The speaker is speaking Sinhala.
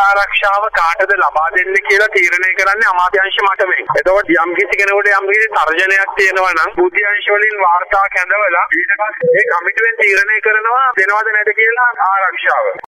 ආරක්ෂාව කාටද ලබා දෙන්න කියලා තීරණය කරන්නේ අමාත්‍යාංශ මට්ටමේ. එතකොට යම් කිසි කෙනෙකුට යම් කිසි තර්ජනයක් තියෙනවා නම් බුද්ධ්‍යංශ වලින් වාර්තා කැඳවලා ඊට පස්සේ ඒ කමිටුවෙන් තීරණය කරනවා දෙනවද නැද්ද කියලා ආරක්ෂාව.